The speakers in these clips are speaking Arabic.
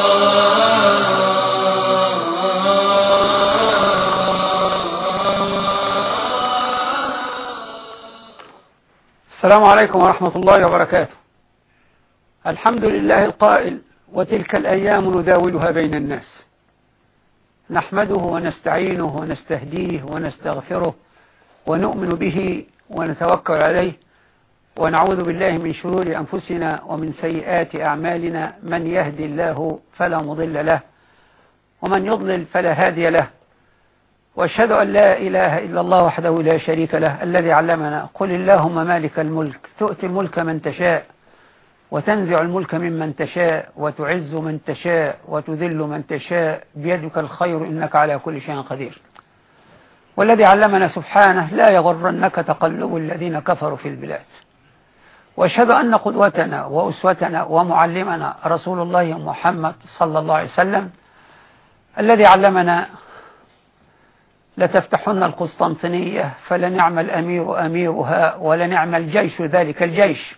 السلام عليكم ورحمة الله وبركاته. الحمد لله القائل وتلك الأيام نداولها بين الناس. نحمده ونستعينه ونستهديه ونستغفره ونؤمن به ونتوكل عليه. ونعوذ بالله من شرور أنفسنا ومن سيئات أعمالنا من يهدي الله فلا مضل له ومن يضلل فلا هادي له. وأشهد أن لا إله إلا الله وحده لا شريك له الذي علمنا. قل اللهم مالك الملك تؤتي الملك من تشاء وتنزع الملك ممن تشاء وتعز من تشاء وتذل من تشاء. بيدك الخير إنك على كل شيء قدير. والذي علمنا سبحانه لا يغرنك تقلب الذين كفروا في البلاد. وأشهد أن قدوتنا وأسوتنا ومعلمنا رسول الله محمد صلى الله عليه وسلم الذي علمنا لتفتحن القسطنطينية فلنعم الأمير أميرها ولنعم الجيش ذلك الجيش.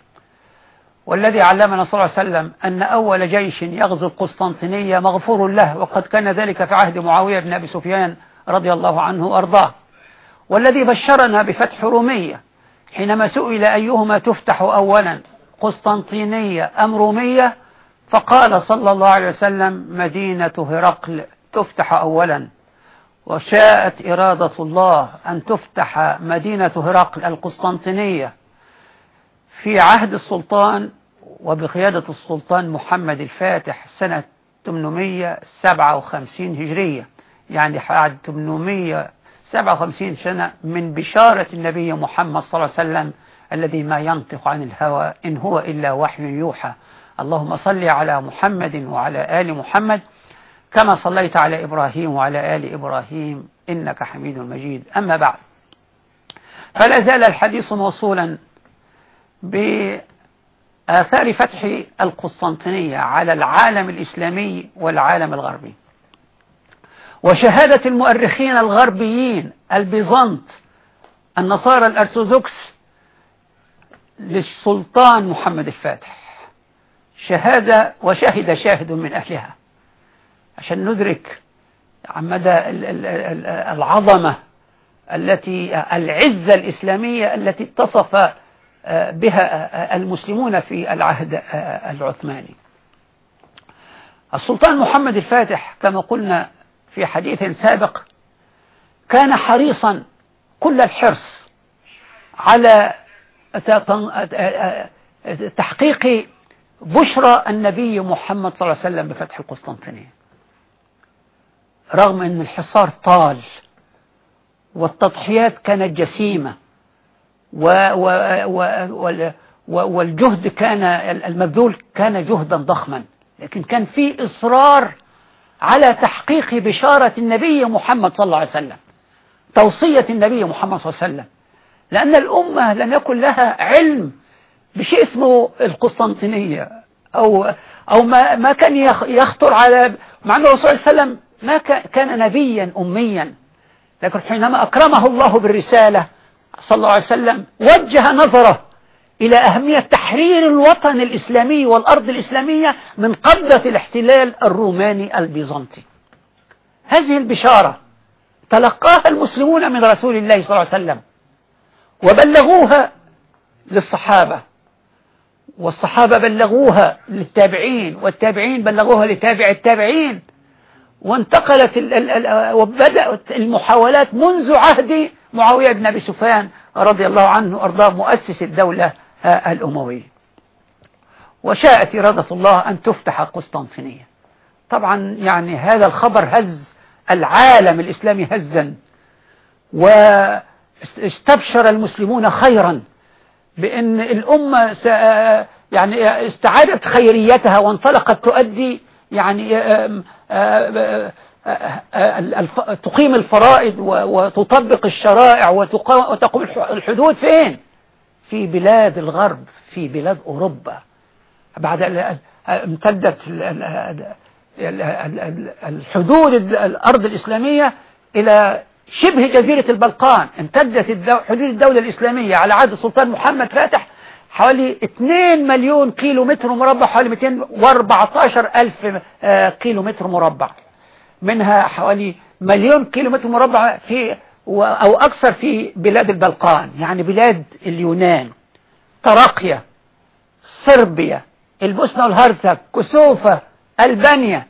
والذي علمنا صلى الله عليه وسلم أن أول جيش يغزو القسطنطينية مغفور له وقد كان ذلك في عهد معاوية بن أبي سفيان رضي الله عنه وأرضاه. والذي بشرنا بفتح رومية حينما سئل أيهما تفتح أولا قسطنطينية أم رومية؟ فقال صلى الله عليه وسلم مدينة هرقل تفتح أولا. وشاءت إرادة الله أن تفتح مدينة هرقل القسطنطينية في عهد السلطان وبقيادة السلطان محمد الفاتح سنة 857 هجرية يعني بعد 857 سنة من بشارة النبي محمد صلى الله عليه وسلم الذي ما ينطق عن الهوى إن هو إلا وحي يوحى. اللهم صل على محمد وعلى آل محمد كما صليت على إبراهيم وعلى آل إبراهيم. إنك حميد مجيد. أما بعد فلا زال الحديث موصولا بآثار فتح القسطنطينية على العالم الإسلامي والعالم الغربي. وشهادة المؤرخين الغربيين البيزنط النصارى الأرثوذكس للسلطان محمد الفاتح. شهادة وشهد شاهد من أهلها. عشان ندرك مدى العظمة التي العزة الإسلامية التي اتصف بها المسلمون في العهد العثماني. السلطان محمد الفاتح كما قلنا في حديث سابق كان حريصا كل الحرص على تحقيق بشرى النبي محمد صلى الله عليه وسلم بفتح القسطنطينية. رغم أن الحصار طال والتضحيات كانت جسيمة و والجهد كان المبذول كان جهدا ضخما لكن كان في إصرار على تحقيق بشارة النبي محمد صلى الله عليه وسلم توصية النبي محمد صلى الله عليه وسلم. لأن الأمة لم يكن لها علم بشيء اسمه القسطنطينية أو أو ما ما كان يخطر على مع أن الرسول صلى الله عليه وسلم ما كان نبيا أميا. لكن حينما أكرمه الله بالرسالة صلى الله عليه وسلم وجه نظره إلى أهمية تحرير الوطن الإسلامي والأرض الإسلامية من قبضة الاحتلال الروماني البيزنطي. هذه البشارة تلقاها المسلمون من رسول الله صلى الله عليه وسلم وبلغوها للصحابة والصحابة بلغوها للتابعين والتابعين بلغوها لتابع التابعين وانتقلت وبدأت المحاولات منذ عهد معاوية بن أبي سفيان رضي الله عنه أرضاه مؤسس الدولة الأموية وشاءت إرادة الله أن تفتح القسطنطينية طبعا يعني هذا الخبر هز العالم الإسلامي هزا. واستبشر المسلمون خيرا بأن الأمة يعني استعادت خيريتها وانطلقت تؤدي يعني تقيم الفرائض وتطبق الشرائع وتقوم الحدود فين؟ في بلاد الغرب في بلاد أوروبا. بعد امتدت الحدود الأرض الإسلامية إلى شبه جزيرة البلقان. امتدت حدود الدولة الإسلامية على عهد السلطان محمد فاتح حوالي 2 مليون كيلو متر مربع حوالي 214 ألف آه، كيلو متر مربع. منها حوالي مليون كيلو متر مربع في أو أكثر في بلاد البلقان يعني بلاد اليونان تراقيا صربيا البوسنة والهرسك كسوفة ألبانيا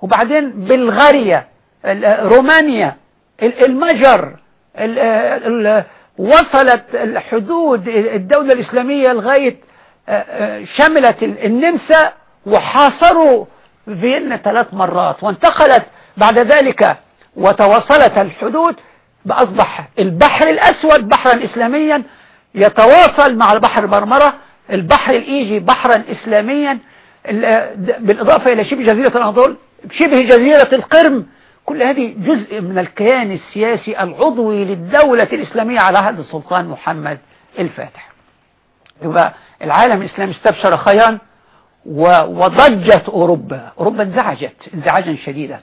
وبعدين بلغاريا رومانيا المجر وصلت الحدود الدولة الإسلامية لغاية آه، آه، شملت النمسا وحاصروا فيينا ثلاث مرات وانتقلت بعد ذلك وتواصلت الحدود بأصبح البحر الأسود بحرا إسلاميا يتواصل مع البحر المرمرة البحر الإيجي بحرا إسلاميا بالإضافة إلى شبه جزيرة الأناضول شبه جزيرة القرم. كل هذه جزء من الكيان السياسي العضوي للدولة الإسلامية على عهد السلطان محمد الفاتح. يبقى العالم الإسلامي استبشر خيرا وضجت أوروبا. أوروبا انزعجت انزعاجا شديدا.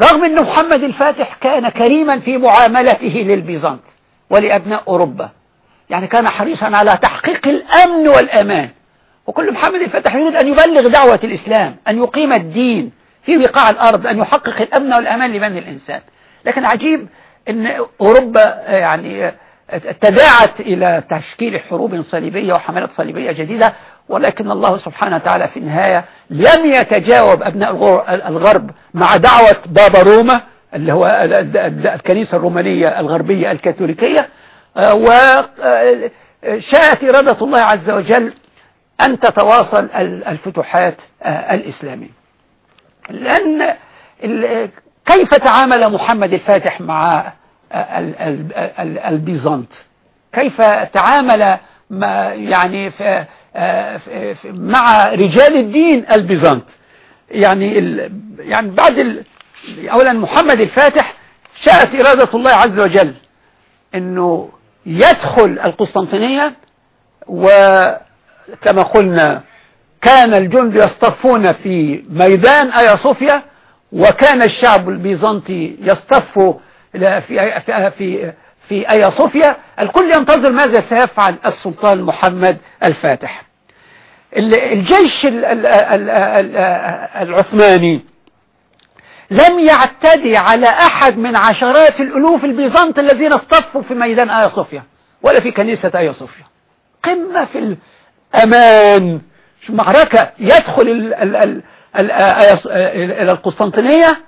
رغم أن محمد الفاتح كان كريما في معاملته للبيزنط ولأبناء أوروبا يعني كان حريصا على تحقيق الأمن والأمان. وكل محمد الفاتح يريد أن يبلغ دعوة الإسلام أن يقيم الدين في بقاع الأرض أن يحقق الأمن والأمان لبني الإنسان. لكن عجيب أن أوروبا يعني تداعت إلى تشكيل حروب صليبية وحملات صليبية جديدة ولكن الله سبحانه وتعالى في النهاية لم يتجاوب أبناء الغرب مع دعوة بابا روما اللي هو الكنيسة الرومانية الغربية الكاثوليكية. وشاءت إرادة الله عز وجل أن تتواصل الفتوحات الإسلامية. لأن كيف تعامل محمد الفاتح مع البيزنط كيف تعامل يعني في مع رجال الدين البيزنط يعني يعني بعد اولا محمد الفاتح شاءت إرادة الله عز وجل إنه يدخل القسطنطينية وكما قلنا كان الجند يصطفون في ميدان آيا صوفيا وكان الشعب البيزنطي يصطف في في في آيا صوفيا الكل ينتظر ماذا سيفعل السلطان محمد الفاتح. الجيش العثماني لم يعتدي على أحد من عشرات الألوف البيزنط الذين اصطفوا في ميدان آيا صوفيا ولا في كنيسة آيا صوفيا. قمة في الأمان. معركة؟ يدخل إلى القسطنطينية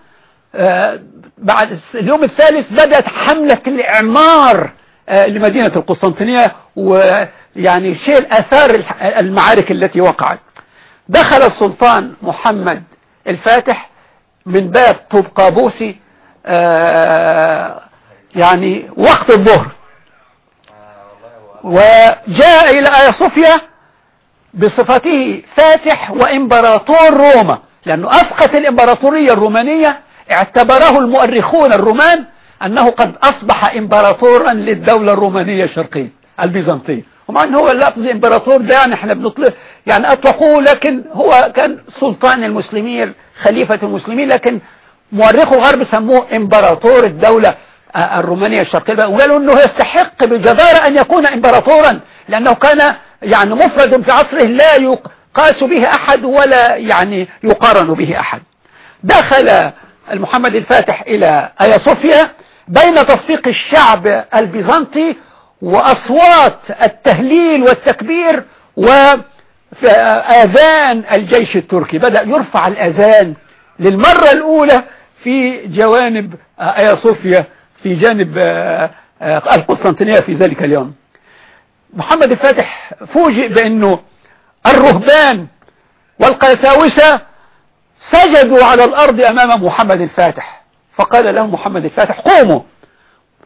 بعد اليوم الثالث بدأت حملة الإعمار آه، لمدينة القسطنطينية ويعني شيء أثار المعارك التي وقعت. دخل السلطان محمد الفاتح من باب طوب قابوسي آه، يعني وقت الظهر. وجاء إلى آيا صوفيا بصفته فاتح وإمبراطور روما لأنه أسقط الإمبراطورية الرومانية اعتبره المؤرخون الرومان أنه قد أصبح إمبراطورا للدولة الرومانية الشرقية البيزنطية. ومع أنه هو اللفظ إمبراطور ده يعني إحنا بنطلق يعني أطلقوه لكن هو كان سلطان المسلمين خليفة المسلمين لكن مؤرخو الغرب سموه إمبراطور الدولة الرومانية الشرقية. وقالوا أنه يستحق بجدارة أن يكون إمبراطورا لأنه كان يعني مفرد في عصره لا يقاس به أحد ولا يعني يقارن به أحد. دخل المحمد الفاتح إلى آيا صوفيا بين تصفيق الشعب البيزنطي وأصوات التهليل والتكبير وآذان الجيش التركي. بدأ يرفع الأذان للمرة الأولى في جوانب آيا صوفيا في جانب آه، القسطنطينية في ذلك اليوم. محمد الفاتح فوجئ بأنه الرهبان والقساوسة سجدوا على الأرض أمام محمد الفاتح. فقال لهم محمد الفاتح قوموا.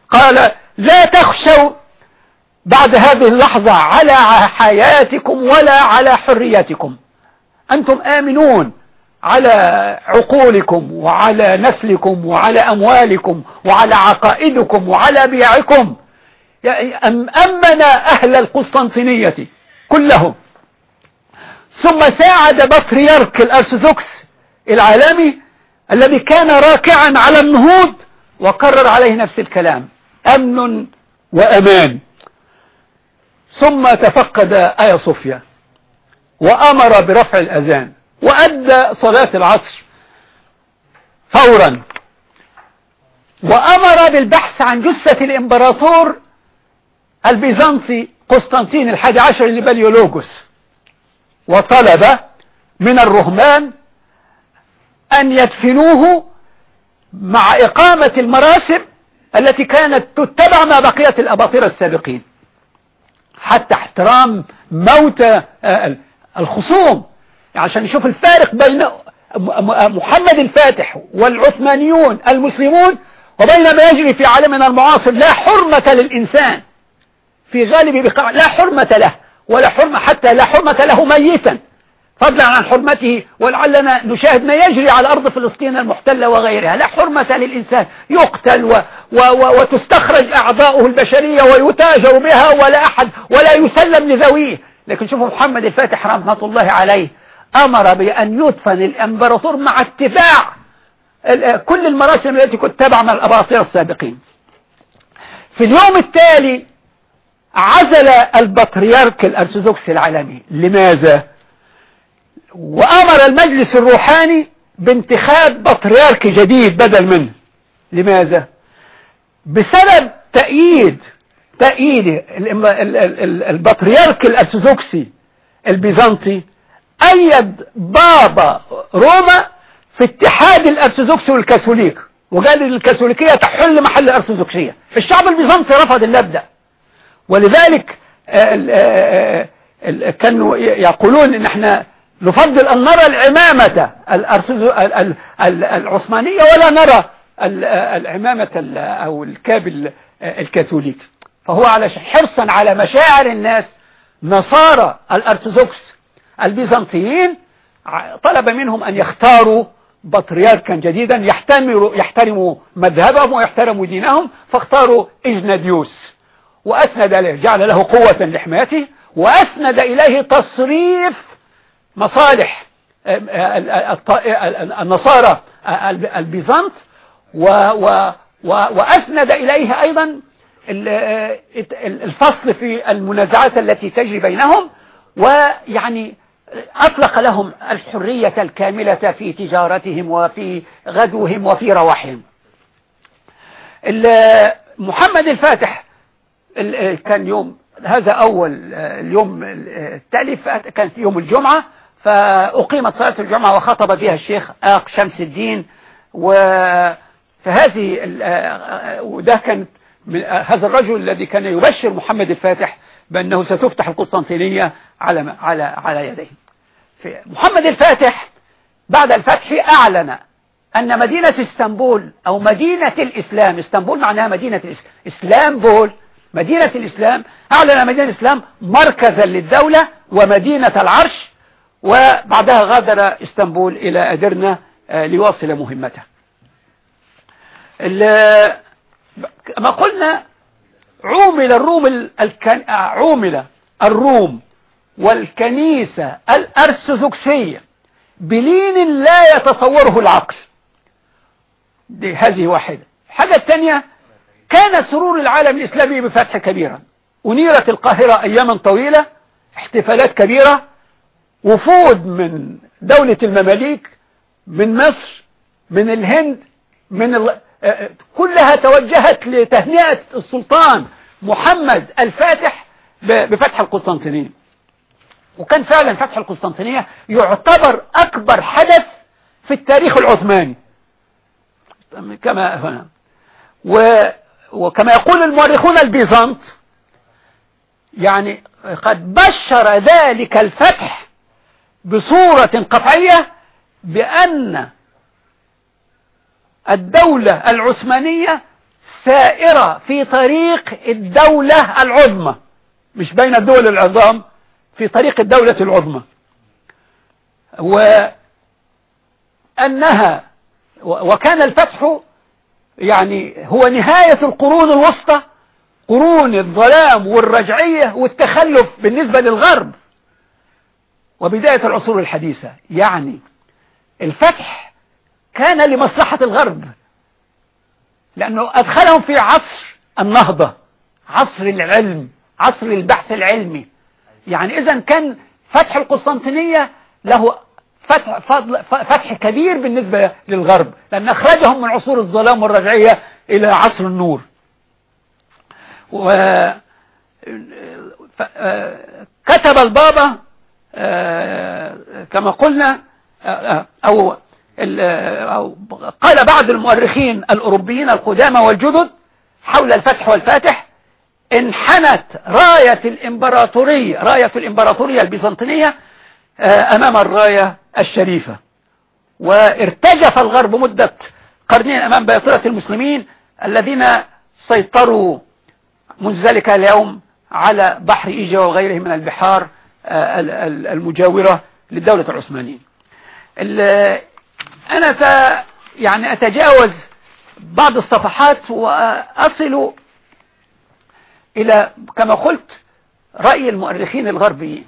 قال لا تخشوا بعد هذه اللحظة على حياتكم ولا على حريتكم. أنتم آمنون على عقولكم وعلى نسلكم وعلى أموالكم وعلى عقائدكم وعلى بيعكم. أمن أهل القسطنطينية كلهم. ثم ساعد بطريرك الأرثوذكس العالمي الذي كان راكعا على النهوض وقرر عليه نفس الكلام أمن وأمان. ثم تفقد آيا صوفيا وأمر برفع الأذان وأدى صلاة العصر فورا. وأمر بالبحث عن جثة الإمبراطور البيزنطي قسطنطين الحادي عشر لبليولوجوس وطلب من الرهمان أن يدفنوه مع إقامة المراسم التي كانت تتبع ما بقية الأباطرة السابقين. حتى احترام موت آه، الخصوم. عشان نشوف الفارق بين محمد الفاتح والعثمانيون المسلمون وبين ما يجري في عالمنا المعاصر لا حرمة للإنسان في غالب بقاع لا حرمة له ولا حرمة حتى لا حرمة له ميتا. فضلا عن حرمته ولعلنا نشاهد ما يجري على أرض فلسطين المحتلة وغيرها. لا حرمة للإنسان يقتل و و و وتستخرج أعضاؤه البشرية ويتاجر بها ولا أحد ولا يسلم لذويه. لكن شوفوا محمد الفاتح رحمة الله عليه أمر بأن يدفن الأمبراطور مع اتباع كل المراسم التي كنت تبع من الأباطرة السابقين. في اليوم التالي عزل البطريرك الأرثوذكسي العالمي. لماذا؟ وأمر المجلس الروحاني بانتخاب بطريرك جديد بدل منه. لماذا؟ بسبب تأييد تأييد البطريرك الأرثوذكسي البيزنطي أيد بابا روما في اتحاد الأرثوذكسي والكاثوليك وقال الكاثوليكية تحل محل الأرثوذكسية. الشعب البيزنطي رفض المبدأ. ولذلك آه، آه، آه، كانوا يقولون إن إحنا نفضل أن نرى العمامة العثمانية ولا نرى العمامة أو الكاب الكاثوليكي فهو على حرصا على مشاعر الناس. نصارى الأرثوذكس البيزنطيين طلب منهم أن يختاروا بطريركا جديدا يحترموا يحترموا مذهبهم ويحترموا دينهم فاختاروا إجناديوس. وأسند له جعل له قوة لحمايته وأسند إليه تصريف مصالح النصارى البيزنط وأسند إليه أيضا الفصل في المنازعات التي تجري بينهم ويعني أطلق لهم الحرية الكاملة في تجارتهم وفي غدوهم وفي رواحهم. محمد الفاتح كان يوم هذا أول اليوم التالي كانت يوم الجمعة فأقيمت صلاة الجمعة وخطب فيها الشيخ آق شمس الدين. فهذه وده كان هذا الرجل الذي كان يبشر محمد الفاتح بأنه ستفتح القسطنطينية على على على يديه. محمد الفاتح بعد الفتح أعلن أن مدينة إسطنبول أو مدينة الإسلام إسطنبول معناها مدينة الإسلام بول مدينة الإسلام أعلن مدينة الإسلام مركزا للدولة ومدينة العرش وبعدها غادر إسطنبول إلى أدرنا آه، ليواصل مهمته. كما قلنا عومل الروم الكن... آه، عومل الروم والكنيسة الأرثوذكسية بلين لا يتصوره العقل. دي هذه واحدة. الحاجة الثانية كان سرور العالم الإسلامي بفتح كبيرا. أنيرت القاهرة أياما طويلة احتفالات كبيرة وفود من دولة المماليك من مصر من الهند من ال... كلها توجهت لتهنئة السلطان محمد الفاتح بفتح القسطنطينية. وكان فعلا فتح القسطنطينية يعتبر أكبر حدث في التاريخ العثماني. كما هنا. و وكما يقول المؤرخون البيزنط يعني قد بشر ذلك الفتح بصورة قطعية بأن الدولة العثمانية سائرة في طريق الدولة العظمى مش بين الدول العظام في طريق الدولة العظمى. وأنها وكان الفتح يعني هو نهاية القرون الوسطى قرون الظلام والرجعية والتخلف بالنسبة للغرب. وبداية العصور الحديثة. يعني الفتح كان لمصلحة الغرب لأنه أدخلهم في عصر النهضة عصر العلم عصر البحث العلمي. يعني إذا كان فتح القسطنطينية له فتح, فضل فتح كبير بالنسبة للغرب لأن أخرجهم من عصور الظلام والرجعية إلى عصر النور. و كتب البابا كما قلنا أو أو قال بعض المؤرخين الأوروبيين القدامى والجدد حول الفتح والفاتح انحنت راية الإمبراطورية راية الإمبراطورية البيزنطينية أمام الراية الشريفة. وارتجف الغرب مدة قرنين أمام بيطرة المسلمين الذين سيطروا منذ ذلك اليوم على بحر إيجا وغيره من البحار. المجاورة للدولة العثمانية. أنا يعني أتجاوز بعض الصفحات وأصل إلى كما قلت رأي المؤرخين الغربيين.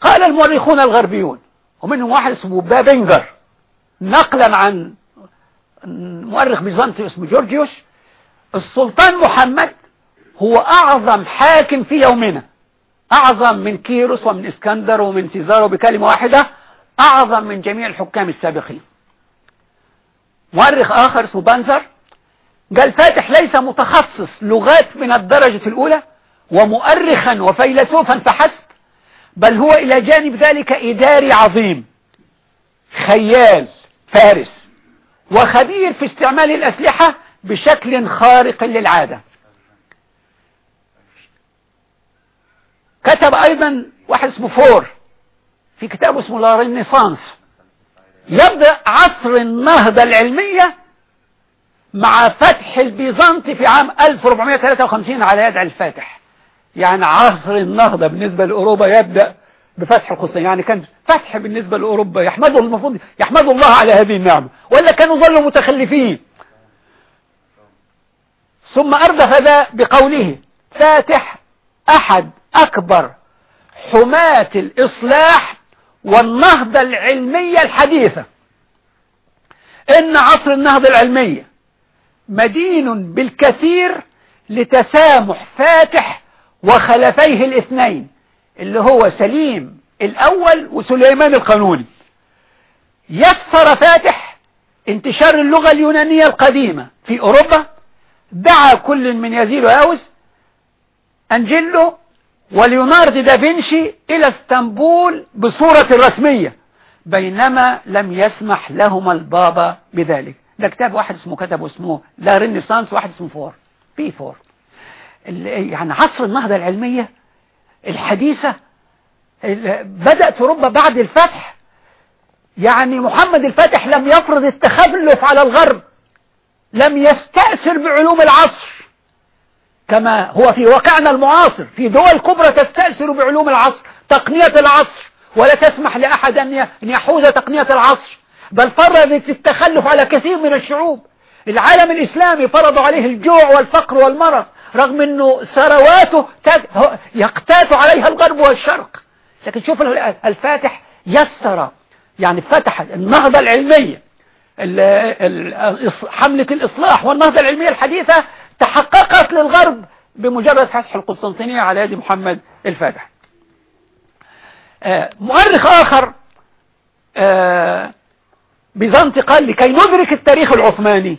قال المؤرخون الغربيون ومنهم واحد اسمه بابنجر نقلا عن مؤرخ بيزنطي اسمه جورجيوش السلطان محمد هو أعظم حاكم في يومنا. أعظم من كيروس ومن إسكندر ومن سيزار بكلمة واحدة أعظم من جميع الحكام السابقين. مؤرخ آخر اسمه بانزر قال فاتح ليس متخصص لغات من الدرجة الأولى ومؤرخا وفيلسوفا فحسب بل هو إلى جانب ذلك إداري عظيم خيال فارس وخبير في استعمال الأسلحة بشكل خارق للعادة. كتب أيضا واحد اسمه فور في كتاب اسمه لا يبدأ عصر النهضة العلمية مع فتح البيزنطي في عام 1453 على يد الفاتح. يعني عصر النهضة بالنسبة لأوروبا يبدأ بفتح القسطنطينية. يعني كان فتح بالنسبة لأوروبا يحمدوا المفروض يحمدوا الله على هذه النعمة. ولا كانوا ظلوا متخلفين. ثم أردف ذا بقوله فاتح أحد أكبر حماة الإصلاح والنهضة العلمية الحديثة. إن عصر النهضة العلمية مدين بالكثير لتسامح فاتح وخلفيه الاثنين اللي هو سليم الأول وسليمان القانوني. يسر فاتح انتشار اللغة اليونانية القديمة في أوروبا دعا كل من يزيد وياوس أنجيلو وليوناردو دافنشي إلى اسطنبول بصورة رسمية بينما لم يسمح لهما البابا بذلك. ده كتاب واحد اسمه كتبه اسمه La Renaissance واحد اسمه فور بي فور. يعني عصر النهضة العلمية الحديثة بدأت أوروبا بعد الفتح. يعني محمد الفاتح لم يفرض التخلف على الغرب لم يستأثر بعلوم العصر. كما هو في واقعنا المعاصر في دول كبرى تستأثر بعلوم العصر تقنية العصر. ولا تسمح لأحد أن يحوز تقنية العصر. بل فرضت التخلف على كثير من الشعوب. العالم الإسلامي فرض عليه الجوع والفقر والمرض رغم أنه ثرواته يقتات عليها الغرب والشرق. لكن شوف الفاتح يسر يعني فتح النهضة العلمية حملة الإصلاح والنهضة العلمية الحديثة تحققت للغرب بمجرد فتح القسطنطينية على يد محمد الفاتح. مؤرخ آخر بيزنطي قال لكي ندرك التاريخ العثماني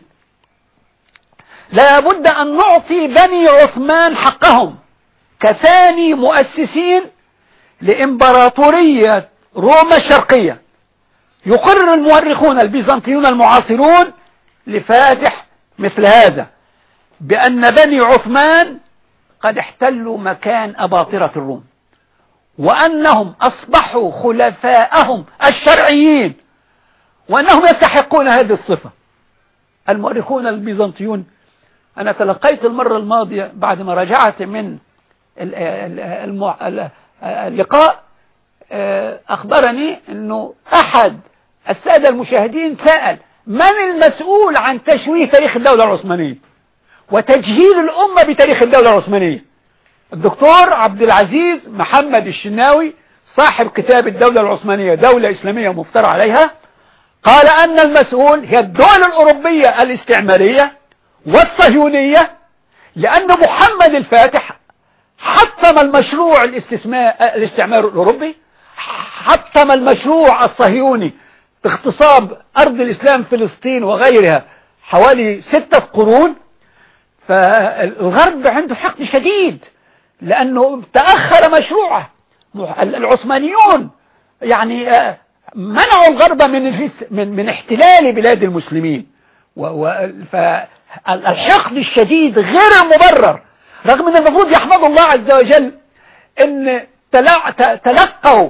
لا بد أن نعطي بني عثمان حقهم كثاني مؤسسين لإمبراطورية روما الشرقية. يقرر المؤرخون البيزنطيون المعاصرون لفاتح مثل هذا. بأن بني عثمان قد احتلوا مكان أباطرة الروم وأنهم أصبحوا خلفاءهم الشرعيين وأنهم يستحقون هذه الصفة. المؤرخون البيزنطيون أنا تلقيت المرة الماضية بعد ما رجعت من اللقاء أخبرني أنه أحد السادة المشاهدين سأل من المسؤول عن تشويه تاريخ الدولة العثمانية؟ وتجهيل الأمة بتاريخ الدولة العثمانية. الدكتور عبد العزيز محمد الشناوي صاحب كتاب الدولة العثمانية دولة إسلامية مفترى عليها قال أن المسؤول هي الدول الأوروبية الاستعمارية والصهيونية لأن محمد الفاتح حطم المشروع الاستعمار الأوروبي حطم المشروع الصهيوني باغتصاب أرض الإسلام فلسطين وغيرها حوالي ستة قرون فالغرب عنده حقد شديد لأنه تأخر مشروعه. العثمانيون يعني آه، منعوا الغرب من من من احتلال بلاد المسلمين. فالحقد الشديد غير المبرر. رغم أن المفروض يحمد الله عز وجل إن تلقوا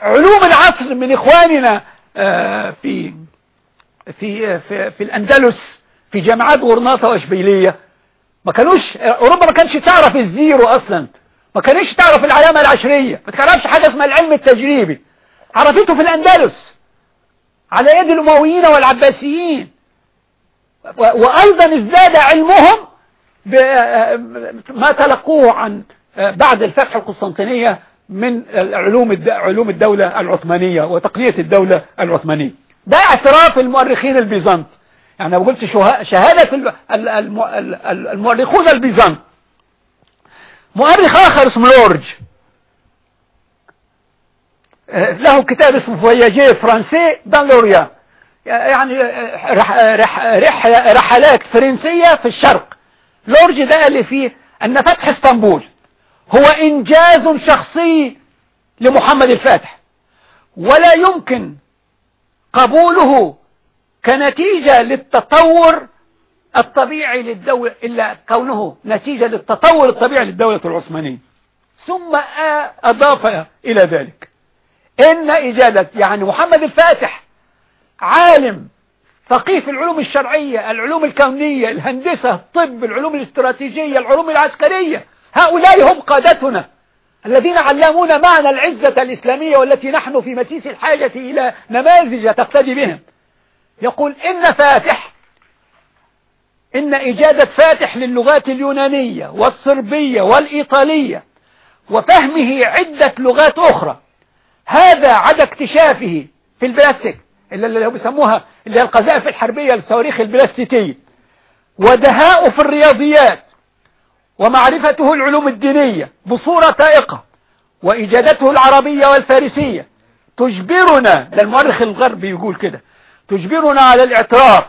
علوم العصر من إخواننا آه، في في في, في الأندلس في جامعات غرناطة وإشبيلية. ما كانوش أوروبا ما كانش تعرف الزيرو أصلا. ما كانش تعرف العلامة العشرية. ما تعرفش حاجة اسمها العلم التجريبي. عرفته في الأندلس. على يد الأمويين والعباسيين. وأيضا ازداد علمهم ما تلقوه عن بعد الفتح القسطنطينية من علوم علوم الدولة العثمانية وتقنية الدولة العثمانية. ده اعتراف المؤرخين البيزنط يعني قلت شهادة المؤرخون البيزنط مؤرخ آخر اسمه لورج. له كتاب اسمه Voyage français dans l'Orient يعني رح رح رح رحلات فرنسية في الشرق. لورج ده اللي فيه أن فتح إسطنبول هو إنجاز شخصي لمحمد الفاتح. ولا يمكن قبوله كنتيجة للتطور الطبيعي للدولة إلا كونه نتيجة للتطور الطبيعي للدولة العثمانية. ثم أضاف إلى ذلك. إن إجادة يعني محمد الفاتح عالم فقيه في العلوم الشرعية العلوم الكونية الهندسة الطب العلوم الاستراتيجية العلوم العسكرية هؤلاء هم قادتنا الذين علمونا معنى العزة الإسلامية والتي نحن في مسيس الحاجة إلى نماذج تقتدي بهم. يقول إن فاتح إن إجادة فاتح للغات اليونانية والصربية والإيطالية وفهمه عدة لغات أخرى. هذا عدا اكتشافه في البلاستيك اللي بيسموها اللي هي القذائف الحربية للصواريخ البلاستيكية. ودهاء في الرياضيات ومعرفته العلوم الدينية بصورة تائقة وإجادته العربية والفارسية تجبرنا ده المؤرخ الغربي يقول كده تجبرنا على الاعتراف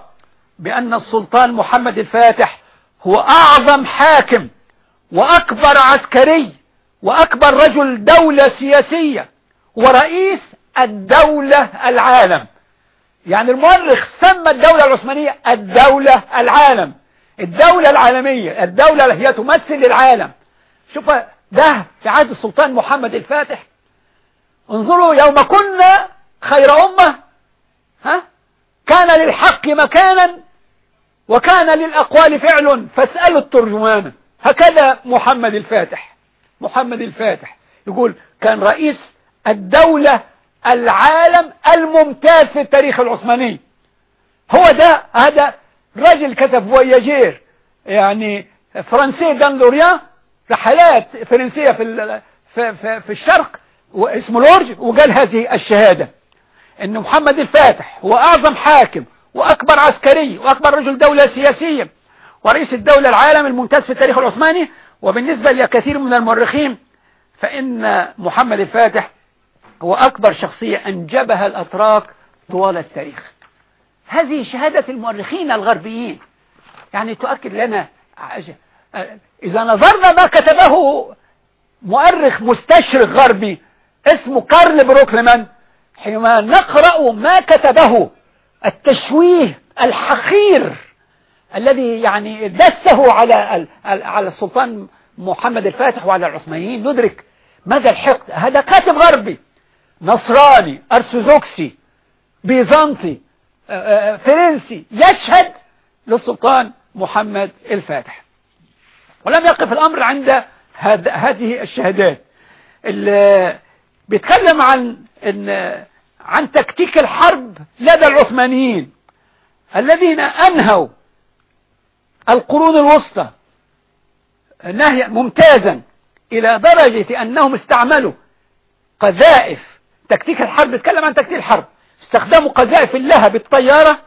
بأن السلطان محمد الفاتح هو أعظم حاكم وأكبر عسكري وأكبر رجل دولة سياسية ورئيس الدولة العالم. يعني المؤرخ سمى الدولة العثمانية الدولة العالم. الدولة العالمية الدولة هي تمثل العالم شوف ده في عهد السلطان محمد الفاتح. انظروا يوم كنا خير أمة. ها؟ كان للحق مكانا وكان للأقوال فعل فاسألوا الترجمان. هكذا محمد الفاتح. محمد الفاتح يقول كان رئيس الدولة العالم الممتاز في التاريخ العثماني. هو ده هذا رجل كتب فوياجير يعني فرنسي دان لوريان رحلات فرنسية في في في, في الشرق واسمه لورج وقال هذه الشهادة. إن محمد الفاتح هو أعظم حاكم وأكبر عسكري وأكبر رجل دولة سياسية ورئيس الدولة العالم الممتاز في التاريخ العثماني وبالنسبة لكثير من المؤرخين فإن محمد الفاتح هو أكبر شخصية أنجبها الأتراك طوال التاريخ. هذه شهادة المؤرخين الغربيين. يعني تؤكد لنا إذا نظرنا ما كتبه مؤرخ مستشرق غربي اسمه كارل بروكلمان حينما نقرأ ما كتبه التشويه الحقير الذي يعني دسه على على السلطان محمد الفاتح وعلى العثمانيين ندرك مدى الحقد. هذا كاتب غربي نصراني أرثوذكسي بيزنطي فرنسي يشهد للسلطان محمد الفاتح. ولم يقف الأمر عند هذه الشهادات. بيتكلم عن إن عن تكتيك الحرب لدى العثمانيين الذين أنهوا القرون الوسطى نهيا ممتازا إلى درجة أنهم استعملوا قذائف. تكتيك الحرب بيتكلم عن تكتيك الحرب. استخدموا قذائف اللهب الطيارة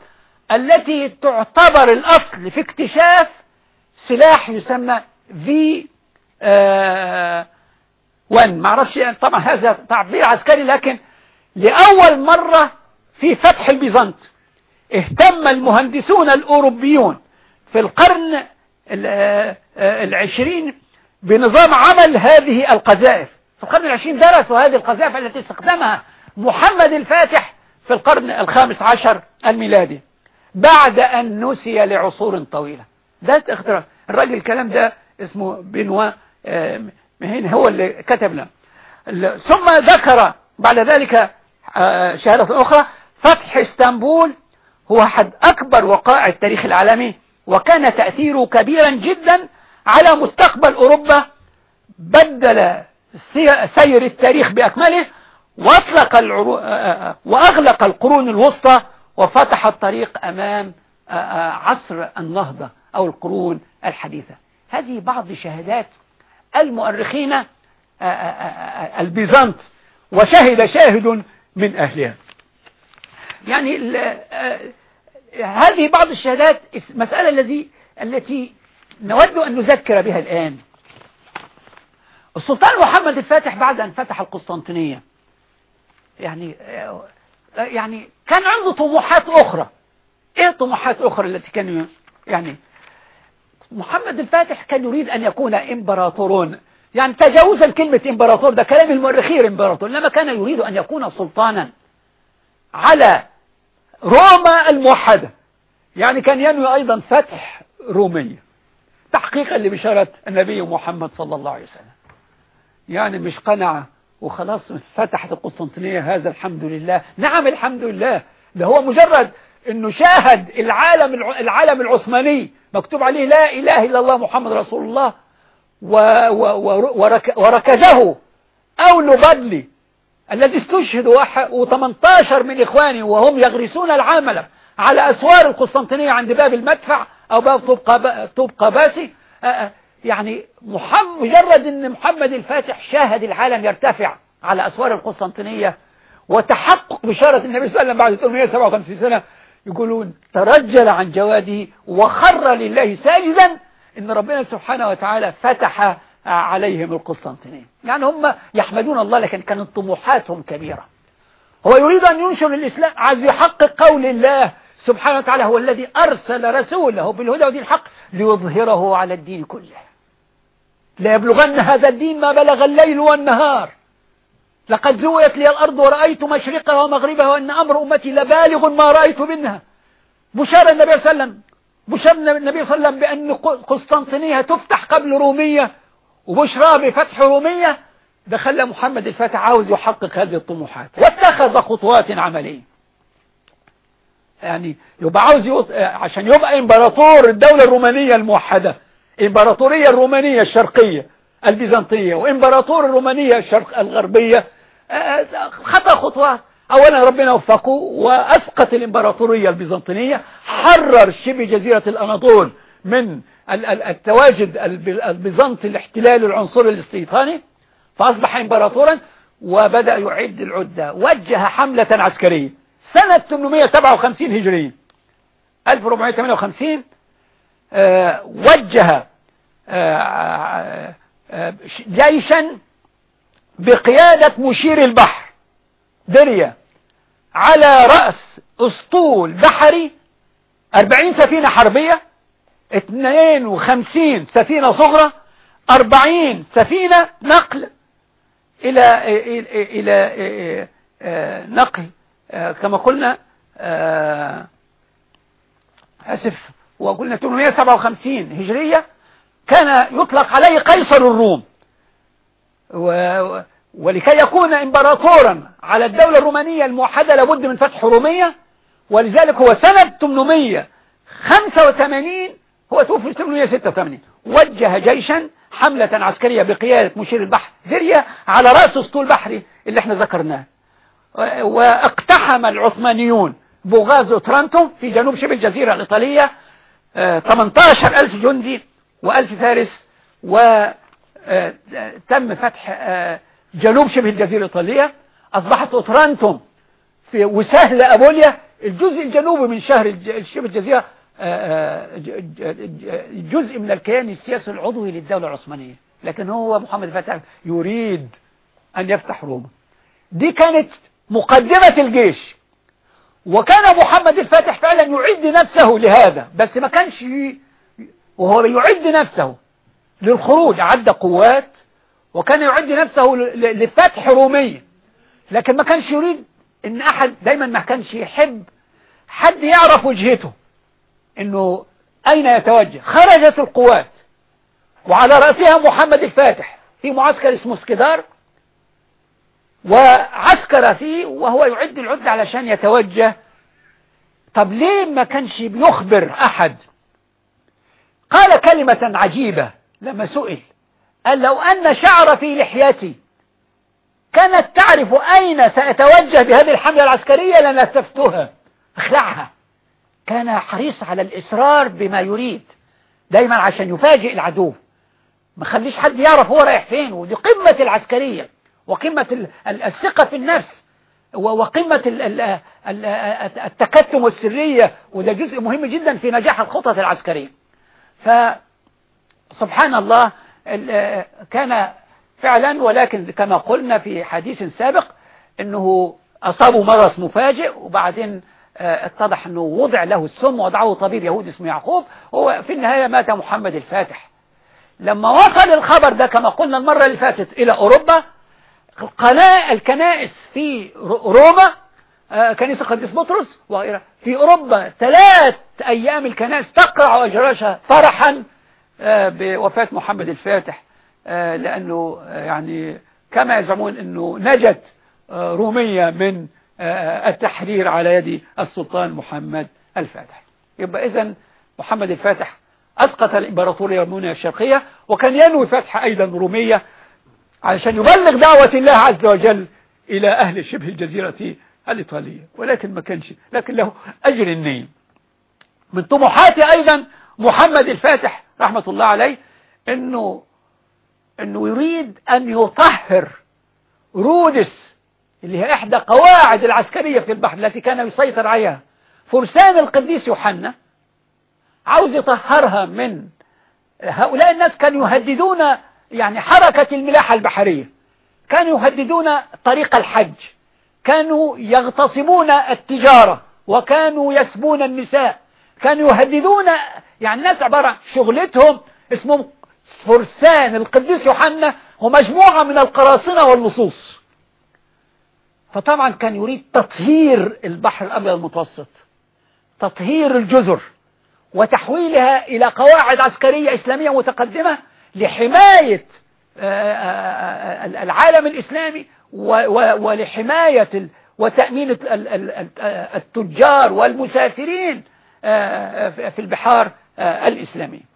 التي تعتبر الأصل في اكتشاف سلاح يسمى في آه وان. ما أعرفش طبعا هذا تعبير عسكري لكن لأول مرة في فتح البيزنط اهتم المهندسون الأوروبيون في القرن آه، العشرين بنظام عمل هذه القذائف. في القرن العشرين درسوا هذه القذائف التي استخدمها محمد الفاتح في القرن الخامس عشر الميلادي بعد أن نسي لعصور طويلة. ده اختراع. الراجل الكلام ده اسمه بنوا آه، مهين هو اللي كتب له ثم ذكر بعد ذلك آه، شهادة أخرى فتح إسطنبول هو أحد أكبر وقائع التاريخ العالمي وكان تأثيره كبيرا جدا على مستقبل أوروبا. بدل سير التاريخ بأكمله وأطلق العرو... آه، آه، وأغلق القرون الوسطى وفتح الطريق أمام عصر النهضة أو القرون الحديثة. هذه بعض شهادات المؤرخين البيزنط وشهد شاهد من أهلها. يعني آه، هذه بعض الشهادات مسألة الذي التي نود أن نذكر بها الآن. السلطان محمد الفاتح بعد أن فتح القسطنطينية. يعني آه، يعني كان عنده طموحات أخرى. إيه طموحات أخرى التي كان يعني محمد الفاتح كان يريد أن يكون إمبراطورون. يعني تجاوزا كلمة إمبراطور ده كلام المؤرخين إمبراطور. لما كان يريد أن يكون سلطانا على روما الموحدة. يعني كان ينوي أيضا فتح رومية تحقيقا لبشارة النبي محمد صلى الله عليه وسلم. يعني مش قنع وخلاص فتحت القسطنطينية هذا الحمد لله. نعم الحمد لله. ده هو مجرد إنه شاهد العالم العالم العثماني مكتوب عليه لا إله إلا الله محمد رسول الله وركزه أول بدلي الذي استشهد و18 من إخواني وهم يغرسون العاملة على أسوار القسطنطينية عند باب المدفع أو باب طوب قباسي. يعني محمد مجرد أن محمد الفاتح شاهد العالم يرتفع على أسوار القسطنطينية وتحقق بشارة النبي صلى الله عليه وسلم بعد 357 سنة يقولون ترجل عن جواده وخر لله ساجدا إن ربنا سبحانه وتعالى فتح عليهم القسطنطينية يعني هم يحمدون الله لكن كانت طموحاتهم كبيرة. هو يريد أن ينشر الإسلام عايز يحقق قول الله سبحانه وتعالى هو الذي أرسل رسوله بالهدى ودين الحق ليظهره على الدين كله. لا يبلغن هذا الدين ما بلغ الليل والنهار. لقد زويت لي الأرض ورأيت مشرقها ومغربها وأن أمر أمتي لبالغ ما رأيت منها. بشار النبي صلى الله عليه وسلم بشرنا النبي صلى الله عليه وسلم بأن قسطنطينية تفتح قبل رومية وبشرى بفتح رومية ده خلى محمد الفاتح عاوز يحقق هذه الطموحات. واتخذ خطوات عملية. يعني يبقى عاوز يوط... عشان يبقى إمبراطور الدولة الرومانية الموحدة إمبراطورية الرومانية الشرقية البيزنطية وإمبراطور الرومانية الشرق الغربية خطى خطوات أولا ربنا وفقه وأسقط الإمبراطورية البيزنطينية حرر شبه جزيرة الأناضول من التواجد البيزنطي الاحتلال العنصري الاستيطاني فأصبح إمبراطورا وبدأ يعد العدة. وجه حملة عسكرية. سنة 857 هجرية. 1458 آه، وجه آه، آه، جيشا بقيادة مشير البحر. دريا على رأس أسطول بحري 40 سفينة حربية 52 سفينة صغرى 40 سفينة نقل إلى إلى نقل كما قلنا أسف وقلنا 857 هجرية كان يطلق عليه قيصر الروم. ولكي يكون إمبراطورا على الدولة الرومانية الموحدة لابد من فتح رومية ولذلك هو سنة 885 هو توفي 886 وجه جيشا حملة عسكرية بقيادة مشير البحر ذرية على رأس أسطول بحري اللي إحنا ذكرناه. واقتحم العثمانيون بوغاز وترانتو في جنوب شبه الجزيرة الإيطالية 18 آه، ألف جندي وألف فارس وتم آه، فتح آه، جنوب شبه الجزيرة الإيطالية. أصبحت أوترانتوم في وسهل أبوليا الجزء الجنوبي من شهر شبه الجزيرة آه، جزء من الكيان السياسي العضوي للدولة العثمانية. لكن هو محمد الفاتح يريد أن يفتح روما. دي كانت مقدمة الجيش. وكان محمد الفاتح فعلا يعد نفسه لهذا بس ما كانش وهو يعد نفسه. للخروج عد قوات وكان يعد نفسه لفتح رومية لكن ما كانش يريد إن أحد دايما ما كانش يحب حد يعرف وجهته. إنه أين يتوجه؟ خرجت القوات. وعلى رأسها محمد الفاتح. في معسكر اسمه سكدار وعسكر فيه وهو يعد العدة علشان يتوجه. طب ليه ما كانش بيخبر أحد؟ قال كلمة عجيبة. لما سئل قال لو أن شعر في لحيتي كانت تعرف أين سأتوجه بهذه الحملة العسكرية؟ لنستفتها أخلعها. كان حريص على الإصرار بما يريد دايما عشان يفاجئ العدو. ما خليش حد يعرف هو رايح فين ودي قمة العسكرية وقمة الثقة في النفس وقمة التكتم والسرية وده جزء مهم جدا في نجاح الخطط العسكرية. فسبحان الله كان فعلا ولكن كما قلنا في حديث سابق إنه اصابه مرض مفاجئ وبعدين اتضح إنه وضع له السم وضعه طبيب يهودي اسمه يعقوب هو في النهاية مات محمد الفاتح. لما وصل الخبر ده كما قلنا المرة اللي فاتت إلى أوروبا قناة الكنائس في روما كنيسة قديس بطرس وغيرها في أوروبا ثلاث أيام الكنائس تقرع أجراشها فرحا بوفاة محمد الفاتح لأنه يعني كما يزعمون أنه نجت رومية من التحرير على يد السلطان محمد الفاتح. يبقى إذن محمد الفاتح أسقط الإمبراطورية الرومانية الشرقية وكان ينوي فتح أيضا رومية علشان يبلغ دعوة الله عز وجل إلى أهل شبه الجزيرة الإيطالية. ولكن ما كانش لكن له أجر النية من طموحات أيضا محمد الفاتح رحمة الله عليه أنه, أنه يريد أن يطهر رودس اللي هي إحدى قواعد العسكرية في البحر التي كان يسيطر عليها. فرسان القديس يوحنا عاوز يطهرها من هؤلاء الناس كانوا يهددون يعني حركة الملاحة البحرية. كانوا يهددون طريق الحج. كانوا يغتصبون التجارة. وكانوا يسبون النساء. كانوا يهددون يعني الناس عبارة شغلتهم اسمهم فرسان القديس يوحنا ومجموعة من القراصنة واللصوص فطبعا كان يريد تطهير البحر الأبيض المتوسط تطهير الجزر وتحويلها إلى قواعد عسكرية إسلامية متقدمة لحماية العالم الإسلامي ولحماية وتأمين التجار والمسافرين في البحار. الإسلامية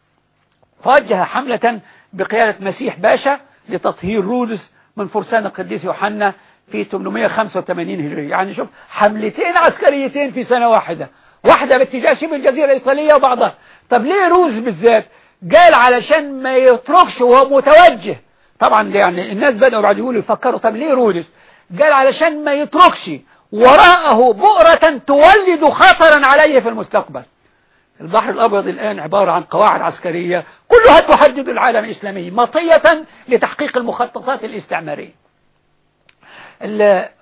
فوجه حملة بقيادة مسيح باشا لتطهير رودس من فرسان القديس يوحنا في 885 هجرية. يعني شوف حملتين عسكريتين في سنة واحدة. واحدة باتجاه شبه الجزيرة الإيطالية وبعضها. طب ليه روز بالذات قال علشان ما يتركش وهو متوجه؟ طبعا يعني الناس بدأوا بعد يقولوا يفكروا طب ليه رودس؟ قال علشان ما يتركش وراءه بؤرة تولد خطرا عليه في المستقبل. البحر الأبيض الآن عبارة عن قواعد عسكرية كلها تحدد العالم الإسلامي مطية لتحقيق المخططات الاستعمارية.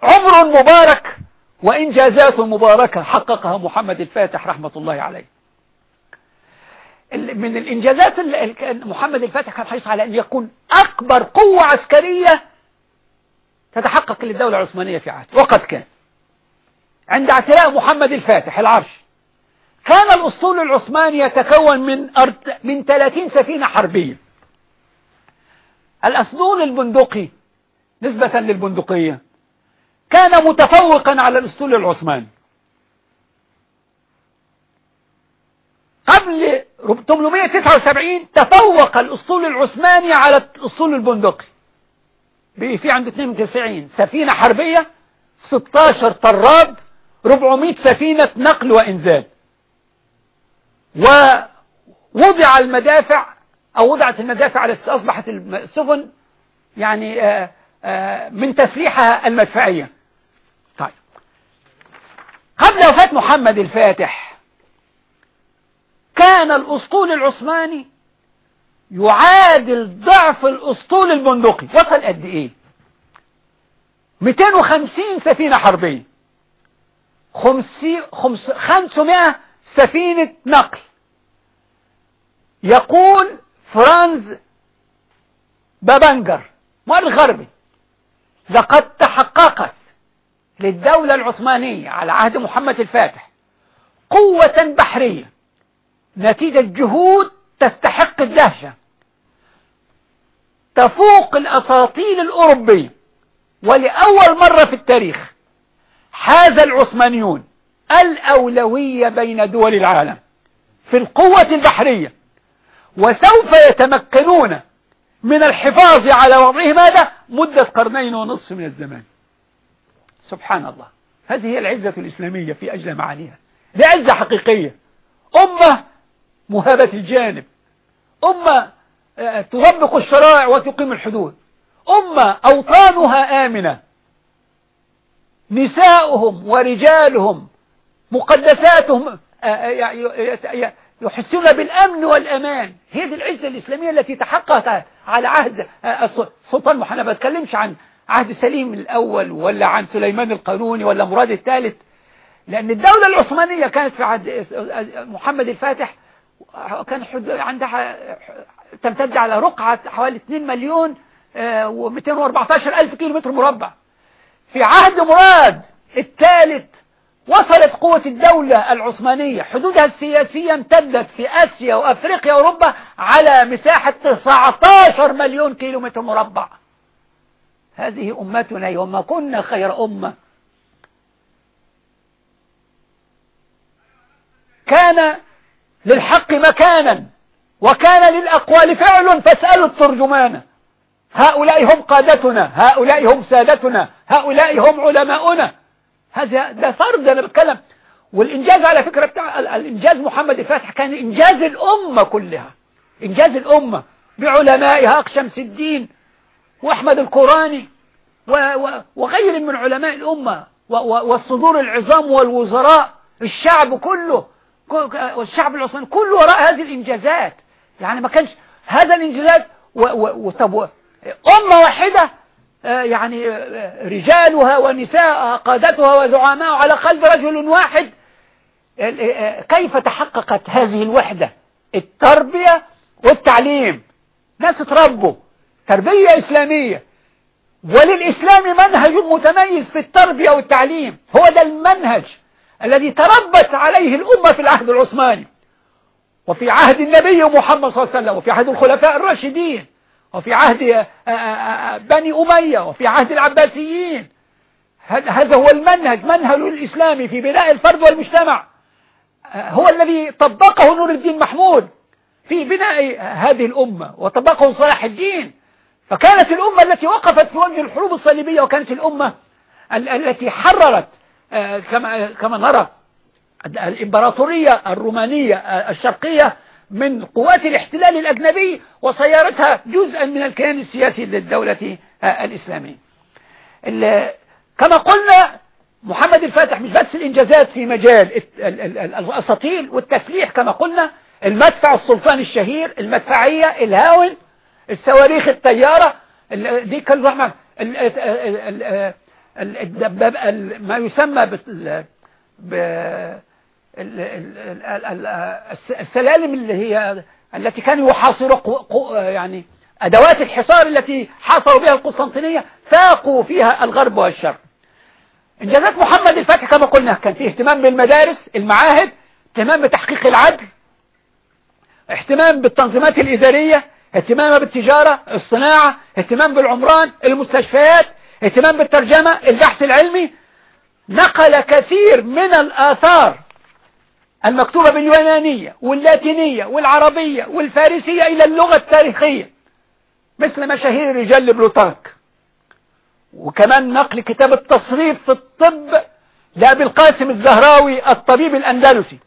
عمر مبارك وإنجازات مباركة حققها محمد الفاتح رحمة الله عليه. من الإنجازات محمد الفاتح كان حريص على أن يكون أكبر قوة عسكرية تتحقق للدولة العثمانية في عهد وقد كان. عند اعتلاء محمد الفاتح العرش كان الأسطول العثماني يتكون من من 30 سفينة حربية. الأسطول البندقي نسبة للبندقية كان متفوقا على الأسطول العثماني. قبل 879 تفوق الأسطول العثماني على الأسطول البندقي. في عنده 92 سفينة حربية 16 طراد 400 سفينة نقل وإنزال. ووضع المدافع أو وضعت المدافع على أصبحت السفن يعني آآ آآ من تسليحها المدفعية. طيب. قبل وفاة محمد الفاتح كان الأسطول العثماني يعادل ضعف الأسطول البندقي. وصل قد إيه؟ 250 سفينة حربية. 500 سفينة نقل. يقول فرانز بابنجر مؤرخ غربي لقد تحققت للدولة العثمانية على عهد محمد الفاتح قوة بحرية نتيجة جهود تستحق الدهشة. تفوق الأساطيل الأوروبية ولأول مرة في التاريخ حاز العثمانيون الأولوية بين دول العالم في القوة البحرية وسوف يتمكنون من الحفاظ على وضعهم هذا مدة قرنين ونصف من الزمان. سبحان الله. هذه هي العزة الإسلامية في أجل معانيها. دي عزة حقيقية. أمة مهابة الجانب. أمة آه، تطبق الشرائع وتقيم الحدود. أمة أوطانها آمنة. نساؤهم ورجالهم مقدساتهم آه، آه، يحسون بالأمن والأمان. هي دي العزة الإسلامية التي تحققت على عهد السلطان محمد. ما بتكلمش عن عهد سليم الأول ولا عن سليمان القانوني ولا مراد الثالث لأن الدولة العثمانية كانت في عهد محمد الفاتح كان عندها تمتد على رقعة حوالي 2 مليون و214 ألف كيلو متر مربع. في عهد مراد الثالث وصلت قوة الدولة العثمانية حدودها السياسية امتدت في آسيا وأفريقيا وأوروبا على مساحة 19 مليون كيلو متر مربع. هذه أمتنا يوم كنا خير أمة. كان للحق مكانا وكان للأقوال فعل فاسألوا الترجمان. هؤلاء هم قادتنا هؤلاء هم سادتنا هؤلاء هم علماؤنا. هذا ده فرض أنا بتكلم. والإنجاز على فكرة بتاع الإنجاز محمد الفاتح كان إنجاز الأمة كلها. إنجاز الأمة. بعلمائها أقشمس الدين وأحمد القرآني وغير من علماء الأمة والصدور العظام والوزراء الشعب كله والشعب العثماني كله وراء هذه الإنجازات. يعني ما كانش هذا الإنجازات وطب أمة واحدة يعني آه، رجالها ونساءها قادتها وزعماء على قلب رجل واحد. آه، كيف تحققت هذه الوحدة؟ التربية والتعليم. ناس تربوا. تربية إسلامية. وللإسلام منهج متميز في التربية والتعليم. هو ده المنهج الذي تربت عليه الأمة في العهد العثماني. وفي عهد النبي محمد صلى الله عليه وسلم وفي عهد الخلفاء الراشدين. وفي عهد آه، آه، آه، بني أمية وفي عهد العباسيين. هذا هو المنهج منهج الإسلام في بناء الفرد والمجتمع. هو الذي طبقه نور الدين محمود في بناء هذه الأمة وطبقه صلاح الدين. فكانت الأمة التي وقفت في وجه الحروب الصليبية وكانت الأمة التي حررت كما كما نرى الإمبراطورية الرومانية الشرقية من قوات الاحتلال الأجنبي وصيارتها جزءا من الكيان السياسي للدولة الإسلامية. كما قلنا محمد الفاتح مش بس الإنجازات في مجال الأساطيل والتسليح كما قلنا المدفع السلطان الشهير المدفعية الهاون الصواريخ الطيارة دي كان ما يسمى السلالم اللي هي التي كانوا يحاصروا يعني أدوات الحصار التي حاصروا بها القسطنطينية فاقوا فيها الغرب والشرق. إنجازات محمد الفاتح كما قلنا كان فيه اهتمام بالمدارس المعاهد اهتمام بتحقيق العدل اهتمام بالتنظيمات الإدارية اهتمام بالتجارة الصناعة اهتمام بالعمران المستشفيات اهتمام بالترجمة البحث العلمي. نقل كثير من الآثار المكتوبة باليونانية واللاتينية والعربية والفارسية إلى اللغة التاريخية مثل مشاهير رجال بلوتارك. وكمان نقل كتاب التصريف في الطب لأبي القاسم الزهراوي الطبيب الأندلسي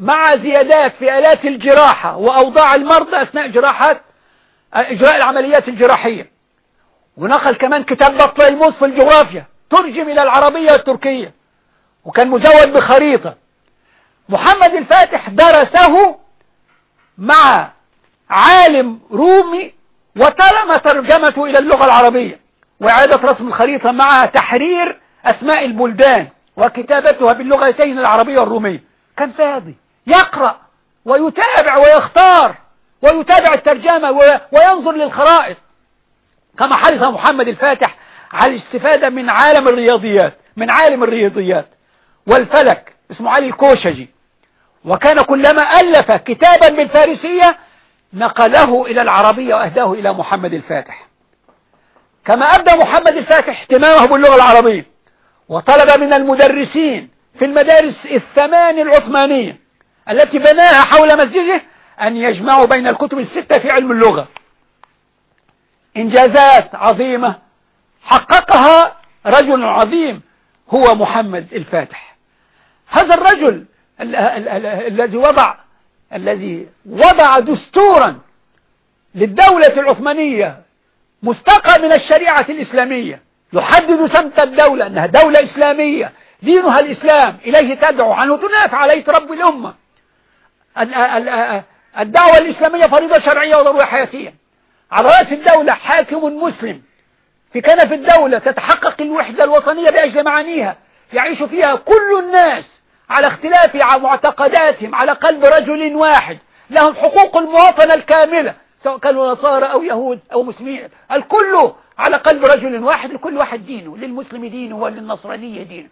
مع زيادات في آلات الجراحة وأوضاع المرضى أثناء جراحات إجراء العمليات الجراحية. ونقل كمان كتاب بطليموس في الجغرافيا ترجم إلى العربية والتركية. وكان مزود بخريطة محمد الفاتح درسه مع عالم رومي وتم ترجمته إلى اللغة العربية وإعادة رسم الخريطة مع تحرير أسماء البلدان وكتابتها باللغتين العربية والرومية. كان فاضي يقرأ ويتابع ويختار ويتابع الترجمة وينظر للخرائط. كما حرص محمد الفاتح على الاستفادة من عالم الرياضيات من عالم الرياضيات. والفلك اسمه علي الكوشجي. وكان كلما ألف كتابا بالفارسية نقله إلى العربية وأهداه إلى محمد الفاتح. كما أبدى محمد الفاتح اهتمامه باللغة العربية وطلب من المدرسين في المدارس الثمان العثمانية التي بناها حول مسجده أن يجمعوا بين الكتب الستة في علم اللغة. إنجازات عظيمة حققها رجل عظيم هو محمد الفاتح. هذا الرجل الذي وضع الذي وضع دستورا للدولة العثمانية مستقى من الشريعة الإسلامية يحدد سمت الدولة أنها دولة إسلامية دينها الإسلام إليه تدعو عنه تنافع عليه تربي الأمة. الدعوة الإسلامية فريضة شرعية وضرورة حياتية. على رأس الدولة حاكم مسلم. في كنف الدولة تتحقق الوحدة الوطنية بأجل معانيها يعيش فيها كل الناس. على اختلاف معتقداتهم على قلب رجل واحد. لهم حقوق المواطنة الكاملة سواء كانوا نصارى أو يهود أو مسلمين. الكل على قلب رجل واحد لكل واحد دينه للمسلم دينه وللنصرانية دينه.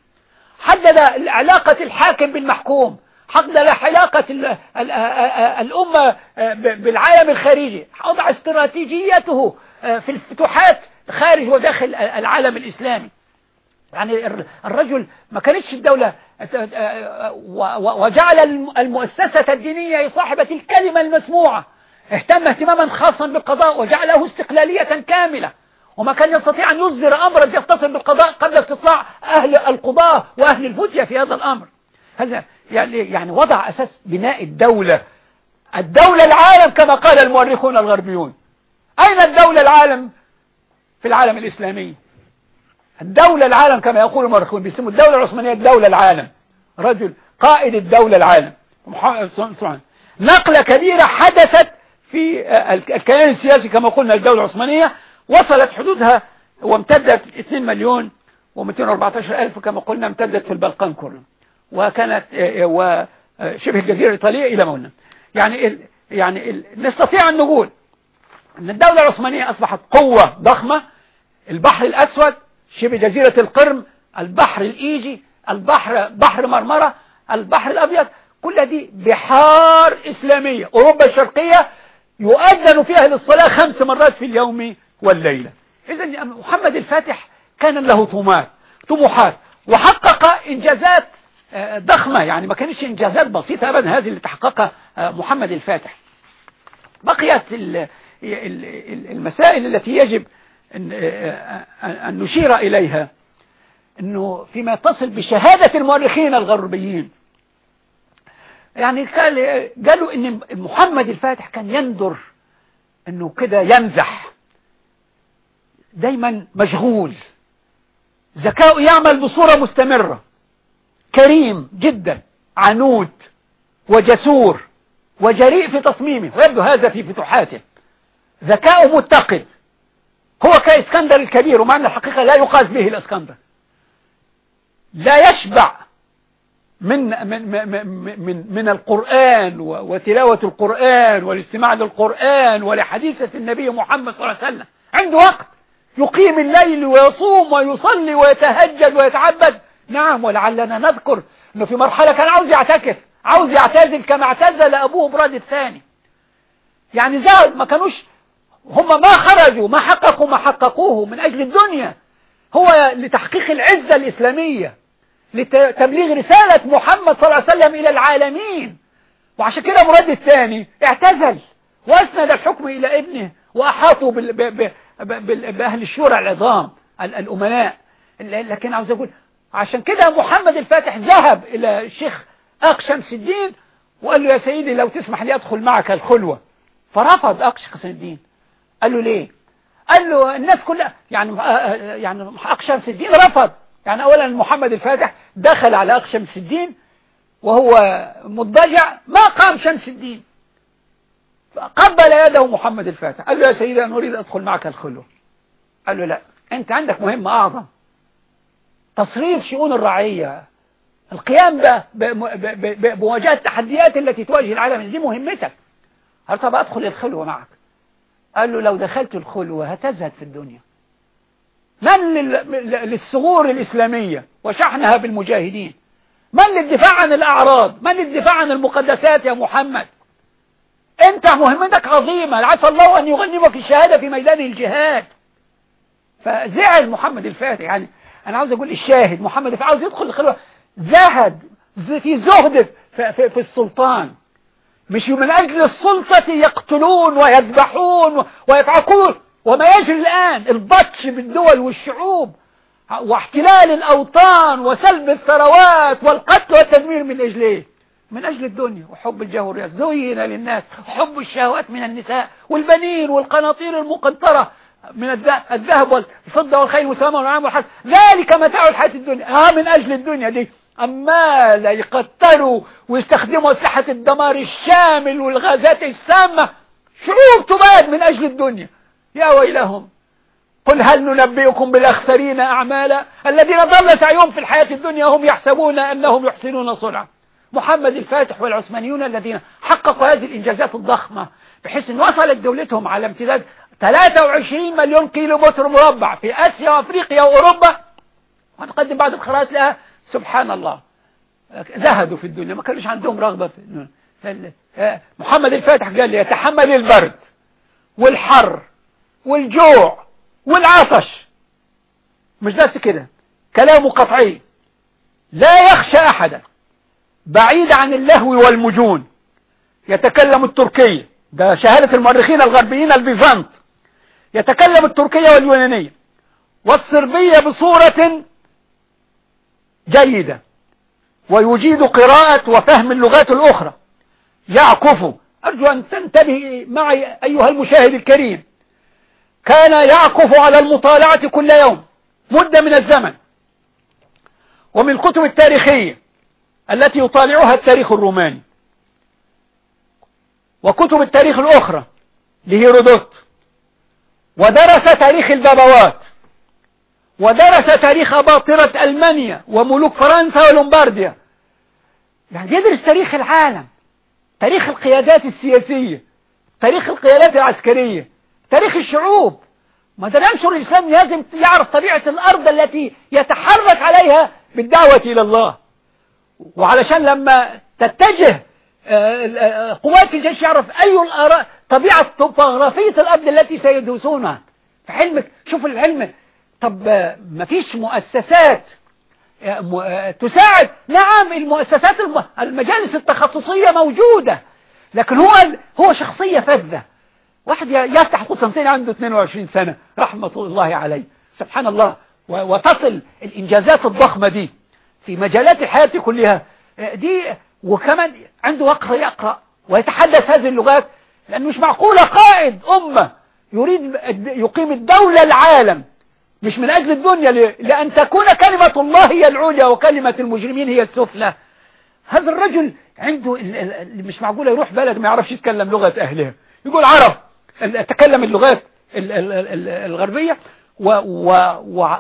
حدد علاقة الحاكم بالمحكوم حدد علاقة الأمة بالعالم الخارجي. وضع استراتيجيته في الفتوحات خارج وداخل العالم الإسلامي. يعني الرجل ما كانتش الدولة وجعل المؤسسة الدينية صاحبة الكلمة المسموعة. اهتم اهتماما خاصا بالقضاء وجعله استقلالية كاملة. وما كان يستطيع أن يصدر أمرا يتصل بالقضاء قبل استطلاع أهل القضاة وأهل الفتية في هذا الأمر. هذا يعني, يعني وضع أساس بناء الدولة. الدولة العالم كما قال المؤرخون الغربيون. أين الدولة العالم في العالم الإسلامي؟ الدولة العالم كما يقول المؤرخون بيسموا الدولة العثمانية الدولة العالم. رجل قائد الدولة العالم. نقلة كبيرة حدثت في الكيان السياسي كما قلنا الدولة العثمانية وصلت حدودها وامتدت 2 مليون و214 ألف كما قلنا امتدت في البلقان كله. وكانت وشبه الجزيرة الإيطالية إلى ما يعني يعني نستطيع أن نقول أن الدولة العثمانية أصبحت قوة ضخمة. البحر الأسود شبه جزيرة القرم البحر الإيجي البحر بحر مرمرة البحر الأبيض كل دي بحار إسلامية أوروبا الشرقية يؤذن فيها للصلاة خمس مرات في اليوم والليلة. إذا محمد الفاتح كان له طموحات طموحات وحقق إنجازات آه، ضخمة يعني ما كانش إنجازات بسيطة أبدا هذه اللي تحققها آه، محمد الفاتح. بقيت المسائل التي يجب آه، أن نشير إليها أنه فيما يتصل بشهادة المؤرخين الغربيين. يعني قالوا أن محمد الفاتح كان يندر أنه كده يمزح دايما مشغول. ذكاؤه يعمل بصورة مستمرة. كريم جدا. عنود. وجسور. وجريء في تصميمه. ويبدو هذا في فتوحاته. ذكاؤه متقد هو كإسكندر الكبير ومعنى الحقيقة لا يقاس به الإسكندر. لا يشبع من من من من, القرآن وتلاوة القرآن والاستماع للقرآن ولحديثة النبي محمد صلى الله عليه وسلم. عنده وقت. يقيم الليل ويصوم ويصلي ويتهجد ويتعبد. نعم ولعلنا نذكر إنه في مرحلة كان عاوز يعتكف عاوز يعتزل كما اعتزل أبوه براد الثاني. يعني زاد ما كانوش هم ما خرجوا ما حققوا ما حققوه من أجل الدنيا. هو لتحقيق العزة الإسلامية لتبليغ رسالة محمد صلى الله عليه وسلم إلى العالمين. وعشان كده مراد الثاني اعتزل. وأسند الحكم إلى ابنه وأحاطوا بأهل الشورى العظام الأمناء لكن عاوز أقول عشان كده محمد الفاتح ذهب إلى الشيخ أق شمس الدين وقال له يا سيدي لو تسمح لي أدخل معك الخلوة. فرفض أق شمس الدين. قال له ليه؟ قال له الناس كلها يعني يعني أق شمس الدين رفض. يعني أولا محمد الفاتح دخل على أق شمس الدين وهو مضجع ما قام شمس الدين. قبل يده محمد الفاتح. قال له يا سيدي أنا أريد أدخل معك الخلوة. قال له لا. أنت عندك مهمة أعظم. تصريف شؤون الرعية. القيام بمواجهة التحديات التي تواجه العالم. دي مهمتك. قال طب أدخل الخلوة معك؟ قال له لو دخلت الخلوة هتزهد في الدنيا. من للثغور الإسلامية وشحنها بالمجاهدين؟ من للدفاع عن الأعراض؟ من للدفاع عن المقدسات يا محمد؟ أنت مهمتك عظيمة. عسى الله أن يغنمك الشهادة في ميدان الجهاد. فزعل محمد الفاتح. يعني أنا عاوز أقول الشاهد محمد الفاتح. عاوز يدخل الخلوة. زهد. في زهد في, في, في السلطان. مش من أجل السلطة يقتلون ويذبحون ويفعقون. وما يجري الآن البطش بالدول والشعوب واحتلال الأوطان وسلب الثروات والقتل والتدمير من أجل إيه؟ من أجل الدنيا. وحب الجاه والرياض زين للناس. حب الشهوات من النساء والبنين والقناطير المقنطرة من الذهب والفضة والخيل والسلامة والعام والحس ذلك متاع الحياة الدنيا. ها من أجل الدنيا دي. أما لا يقتلوا ويستخدموا أسلحة الدمار الشامل والغازات السامة. شعوب تباد من أجل الدنيا. يا ويلهم. قل هل ننبئكم بالأخسرين أعمالا؟ الذين ضل سعيهم في الحياة الدنيا هم يحسبون أنهم يحسنون صنعا. محمد الفاتح والعثمانيون الذين حققوا هذه الإنجازات الضخمة بحيث أن وصلت دولتهم على امتداد 23 مليون كيلو متر مربع في آسيا وأفريقيا وأوروبا. ونقدم بعض الخرائط لها سبحان الله. زهدوا في الدنيا ما كانوش عندهم رغبة في محمد الفاتح قال لي يتحمل البرد والحر والجوع والعطش. مش بس كده كلامه قطعي. لا يخشى أحدا. بعيد عن اللهو والمجون. يتكلم التركية ده شهادة المؤرخين الغربيين البيزنط يتكلم التركية واليونانية. والصربية بصورة جيدة. ويجيد قراءة وفهم اللغات الأخرى. يعكف. أرجو أن تنتبه معي أيها المشاهد الكريم. كان يعكف على المطالعة كل يوم. مدة من الزمن. ومن الكتب التاريخية التي يطالعها التاريخ الروماني. وكتب التاريخ الأخرى لهيرودوت. ودرس تاريخ البابوات ودرس تاريخ أباطرة ألمانيا وملوك فرنسا ولومبارديا. يعني يدرس تاريخ العالم تاريخ القيادات السياسية تاريخ القيادات العسكرية تاريخ الشعوب. ما دام ينشر الإسلام لازم يعرف طبيعة الأرض التي يتحرك عليها بالدعوة إلى الله. وعلشان لما تتجه آه، آه، قوات الجيش يعرف أي الآراء طبيعة توبوغرافية الأرض التي سيدوسونها. في علمك شوف العلم طب آه، ما فيش مؤسسات تساعد. نعم المؤسسات المجالس التخصصية موجودة لكن هو هو شخصية فذة. واحد يفتح قسنطين عنده 22 سنة رحمة الله عليه. سبحان الله. وتصل الإنجازات الضخمة دي في مجالات الحياة كلها. دي وكمان عنده وقت يقرأ ويتحدث هذه اللغات لأنه مش معقولة قائد أمة يريد يقيم الدولة العالم. مش من أجل الدنيا لأن تكون كلمة الله هي العليا وكلمة المجرمين هي السفلى. هذا الرجل عنده مش معقولة يروح بلد ما يعرفش يتكلم لغة أهلها. يقول عرب تكلم اللغات الغربية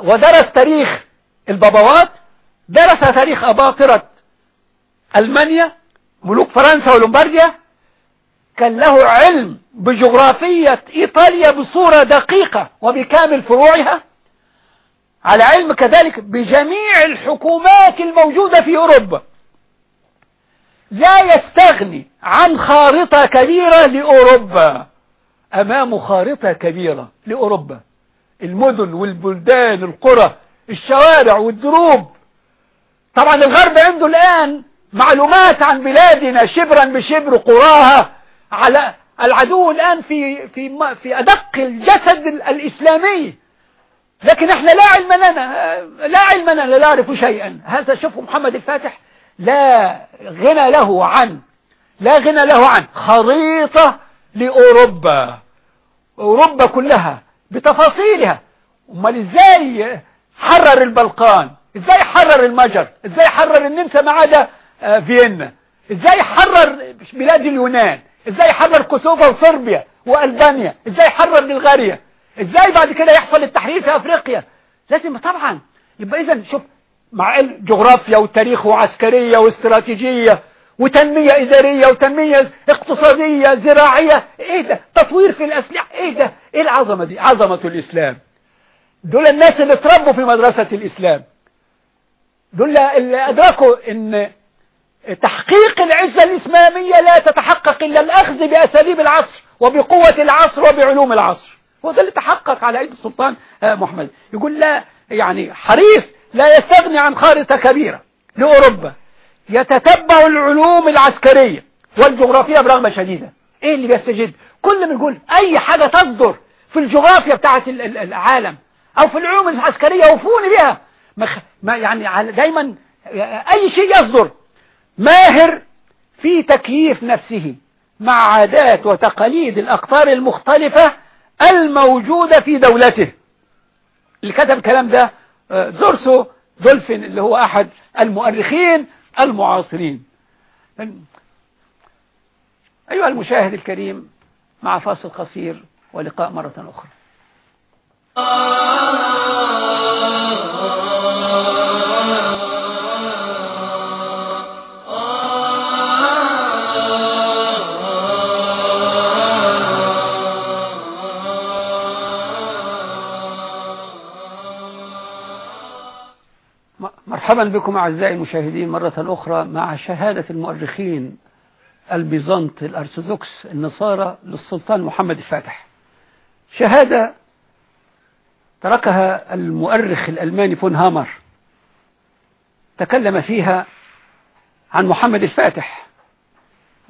ودرس تاريخ البابوات درس تاريخ أباطرة ألمانيا ملوك فرنسا ولومبارديا. كان له علم بجغرافية إيطاليا بصورة دقيقة وبكامل فروعها. على علم كذلك بجميع الحكومات الموجودة في أوروبا. لا يستغني عن خارطة كبيرة لأوروبا. أمام خارطة كبيرة لأوروبا. المدن والبلدان القرى الشوارع والدروب. طبعا الغرب عنده الآن معلومات عن بلادنا شبرا بشبر قراها على العدو الآن في في في أدق الجسد الإسلامي. لكن إحنا لا علم لنا لا علم لنا لا نعرف شيئا. هذا شوفوا محمد الفاتح؟ لا غنى له عن لا غنى له عن خريطة لأوروبا أوروبا كلها بتفاصيلها. أمال إزاي حرر البلقان؟ إزاي حرر المجر؟ إزاي حرر النمسا ما عدا آه، فيينا؟ إزاي حرر بلاد اليونان؟ إزاي حرر كوسوفا وصربيا وألبانيا؟ إزاي حرر بلغاريا؟ إزاي بعد كده يحصل التحرير في افريقيا؟ لازم طبعا. يبقى اذا شوف مع جغرافيا وتاريخ وعسكرية واستراتيجية وتنمية إدارية وتنمية اقتصادية زراعية إيه ده؟ تطوير في الأسلحة إيه ده؟ إيه العظمة دي؟ عظمة الإسلام. دول الناس اللي تربوا في مدرسة الإسلام. دول اللي أدركوا إن تحقيق العزة الإسلامية لا تتحقق إلا الأخذ بأساليب العصر وبقوة العصر وبعلوم العصر. هو ده اللي تحقق على أيدي السلطان آه، محمد. يقول لا يعني حريص لا يستغني عن خارطة كبيرة لأوروبا يتتبع العلوم العسكرية والجغرافية برغبة شديدة. إيه اللي بيستجد؟ كل ما يقول أي حاجة تصدر في الجغرافيا بتاعت العالم أو في العلوم العسكرية وفوني بها ما يعني دايما أي شيء يصدر. ماهر في تكييف نفسه مع عادات وتقاليد الأقطار المختلفة الموجودة في دولته. اللي كتب الكلام ده آه، زورسو دولفين اللي هو أحد المؤرخين المعاصرين. أيها المشاهد الكريم مع فاصل قصير ولقاء مرة أخرى. مرحبا بكم أعزائي المشاهدين مرة أخرى مع شهادة المؤرخين البيزنط الأرثوذكس النصارى للسلطان محمد الفاتح. شهادة تركها المؤرخ الألماني فون هامر. تكلم فيها عن محمد الفاتح.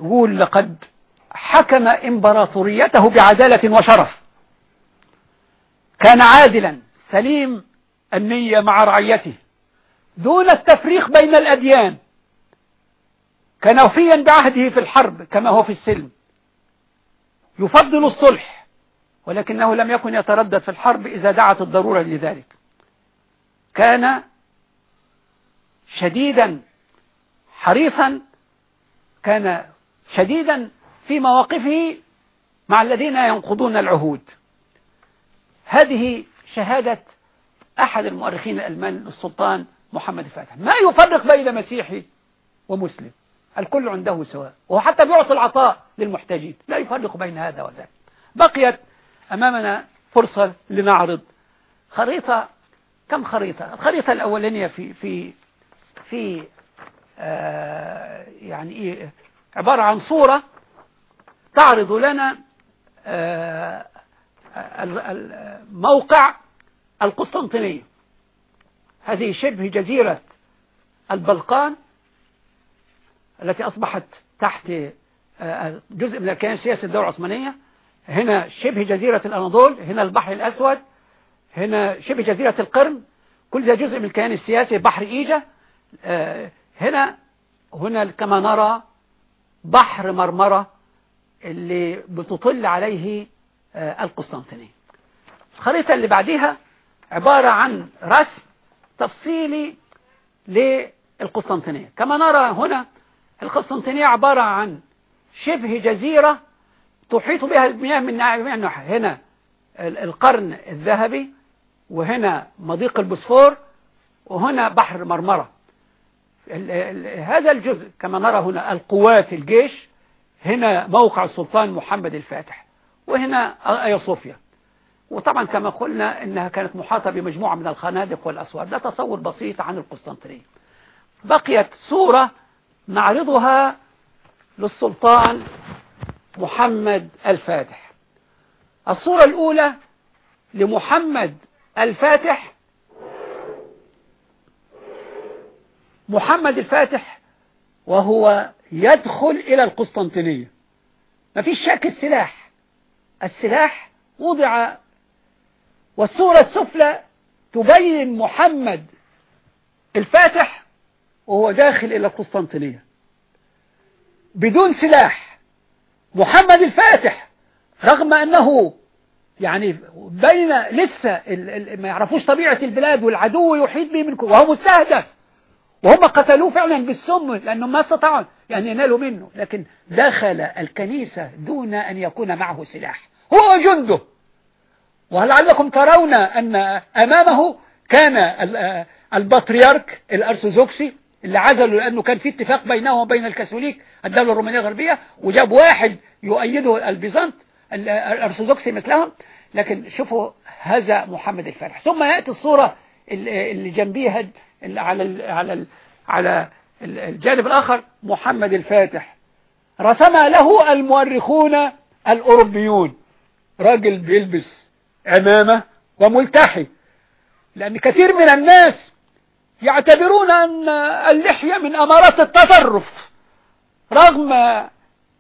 يقول لقد حكم إمبراطوريته بعدالة وشرف. كان عادلا سليم النية مع رعيته. دون التفريق بين الأديان كان وفيا بعهده في الحرب كما هو في السلم. يفضل الصلح ولكنه لم يكن يتردد في الحرب إذا دعت الضرورة لذلك. كان شديدا حريصا كان شديدا في مواقفه مع الذين ينقضون العهود. هذه شهادة أحد المؤرخين الألمان للسلطان محمد الفاتح. ما يفرق بين مسيحي ومسلم. الكل عنده سواء. وهو حتى بيعطي العطاء للمحتاجين. لا يفرق بين هذا وذاك. بقيت أمامنا فرصة لنعرض خريطة. كم خريطة؟ الخريطة الأولانية في في في آه يعني إيه عبارة عن صورة تعرض لنا آه موقع القسطنطينية. هذه شبه جزيرة البلقان التي أصبحت تحت آه، جزء من الكيان السياسي الدولة العثمانية. هنا شبه جزيرة الأناضول هنا البحر الأسود هنا شبه جزيرة القرم. كل ده جزء من الكيان السياسي بحر إيجا. آه، هنا هنا كما نرى بحر مرمرة اللي بتطل عليه آه، القسطنطينية. الخريطة اللي بعديها عبارة عن رسم تفصيلي للقسطنطينية. كما نرى هنا القسطنطينية عبارة عن شبه جزيرة تحيط بها المياه من ناحية هنا القرن الذهبي وهنا مضيق البوسفور وهنا بحر مرمرة. هذا الجزء كما نرى هنا القوات الجيش. هنا موقع السلطان محمد الفاتح وهنا آيا صوفيا. وطبعا كما قلنا إنها كانت محاطة بمجموعة من الخنادق والأسوار. ده تصور بسيط عن القسطنطينية. بقيت صورة نعرضها للسلطان محمد الفاتح. الصورة الأولى لمحمد الفاتح. محمد الفاتح وهو يدخل إلى القسطنطينية. ما فيش شك السلاح. السلاح وضع والصورة السفلى تبين محمد الفاتح وهو داخل إلى القسطنطينية بدون سلاح محمد الفاتح رغم أنه يعني بين لسه ما يعرفوش طبيعة البلاد والعدو يحيط به من وهو مستهدف. وهم قتلوه فعلا بالسم لأنهم ما استطاعوا يعني ينالوا منه لكن دخل الكنيسة دون أن يكون معه سلاح. هو وجنده. ولعلكم ترون أن أمامه كان البطريرك الأرثوذكسي اللي عزلوا لأنه كان في اتفاق بينه وبين الكاثوليك الدولة الرومانية الغربية وجاب واحد يؤيده البيزنط الأرثوذكسي مثلهم. لكن شوفوا هذا محمد الفاتح ثم يأتي الصورة اللي جنبيها على على على الجانب الآخر محمد الفاتح. رسم له المؤرخون الأوروبيون. راجل بيلبس عمامة وملتحي. لأن كثير من الناس يعتبرون أن اللحية من أمارات التطرف رغم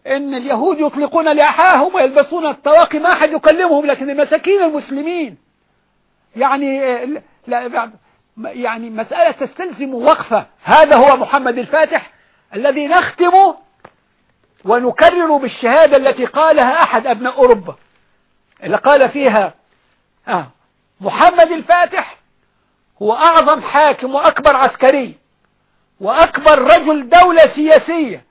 أن اليهود يطلقون لحاهم ويلبسون الطواقي ما أحد يكلمهم لكن المساكين المسلمين يعني لا يعني مسألة تستلزم وقفة. هذا هو محمد الفاتح الذي نختم ونكرر بالشهادة التي قالها أحد أبناء أوروبا. اللي قال فيها آه. محمد الفاتح هو أعظم حاكم وأكبر عسكري وأكبر رجل دولة سياسية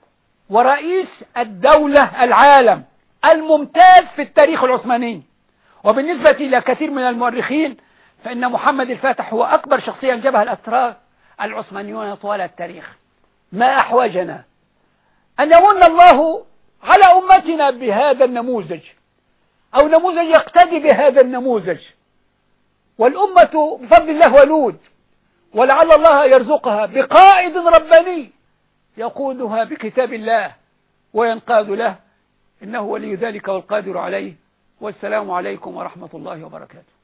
ورئيس الدولة العالم الممتاز في التاريخ العثماني. وبالنسبة إلى كثير من المؤرخين فإن محمد الفاتح هو أكبر شخصية انجبها الأتراك العثمانيون طوال التاريخ. ما أحوجنا؟ أن يمن الله على أمتنا بهذا النموذج. أو نموذج يقتدي بهذا النموذج. والأمة بفضل الله ولود ولعل الله يرزقها بقائد رباني يقودها بكتاب الله وينقاد له. إنه ولي ذلك والقادر عليه. والسلام عليكم ورحمة الله وبركاته.